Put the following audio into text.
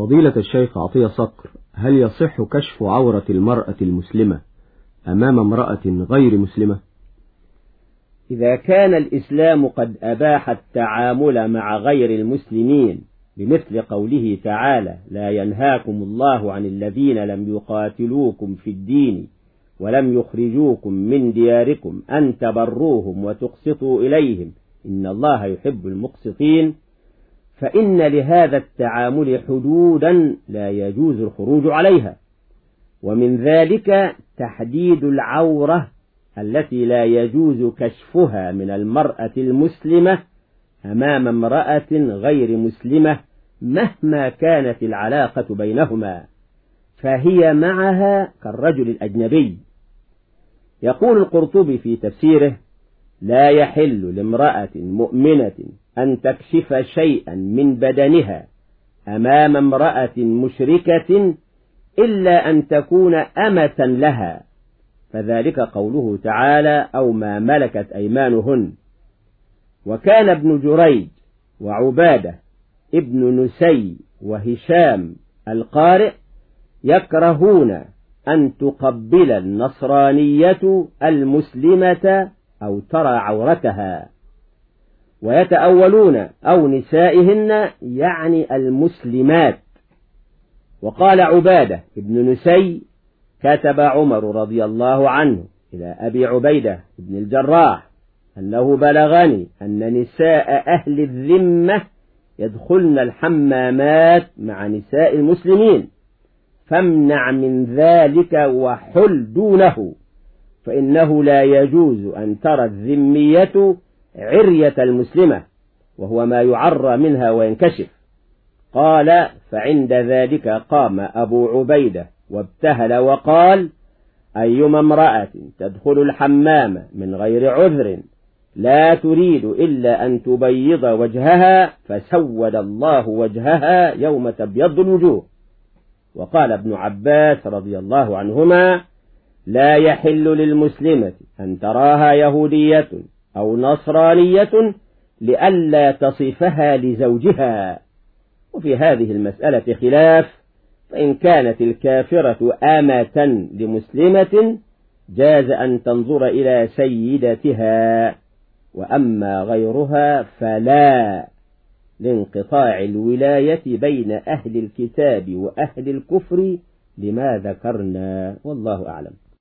فضيلة الشيخ عطية صقر هل يصح كشف عورة المرأة المسلمة أمام امرأة غير مسلمة؟ إذا كان الإسلام قد أباح التعامل مع غير المسلمين بمثل قوله تعالى لا ينهاكم الله عن الذين لم يقاتلوكم في الدين ولم يخرجوكم من دياركم أن تبروهم وتقسطوا إليهم إن الله يحب المقسطين فإن لهذا التعامل حدودا لا يجوز الخروج عليها. ومن ذلك تحديد العورة التي لا يجوز كشفها من المرأة المسلمة أمام امرأة غير مسلمة مهما كانت العلاقة بينهما فهي معها كالرجل الأجنبي. يقول القرطبي في تفسيره لا يحل لامرأة مؤمنة أن تكشف شيئا من بدنها أمام امرأة مشركة إلا أن تكون أمة لها. فذلك قوله تعالى أو ما ملكت أيمانهن. وكان ابن جريج وعبادة ابن نسي وهشام القارئ يكرهون أن تقبل النصرانية المسلمة أو ترى عورتها ويتأولون أو نسائهن يعني المسلمات. وقال عبادة ابن نسي كتب عمر رضي الله عنه إلى أبي عبيدة بن الجراح أنه بلغني أن نساء أهل الذمة يدخلن الحمامات مع نساء المسلمين فامنع من ذلك وحل دونه. فإنه لا يجوز أن ترى الذمية عرية المسلمة وهو ما يعرى منها وينكشف. قال فعند ذلك قام أبو عبيدة وابتهل وقال أيما امرأة تدخل الحمام من غير عذر لا تريد إلا أن تبيض وجهها فسود الله وجهها يوم تبيض الوجوه. وقال ابن عباس رضي الله عنهما لا يحل للمسلمة أن تراها يهودية أو نصرانية لئلا تصفها لزوجها. وفي هذه المسألة خلاف فإن كانت الكافرة آمة لمسلمة جاز أن تنظر إلى سيدتها. وأما غيرها فلا لانقطاع الولاية بين أهل الكتاب وأهل الكفر لما ذكرنا. والله أعلم.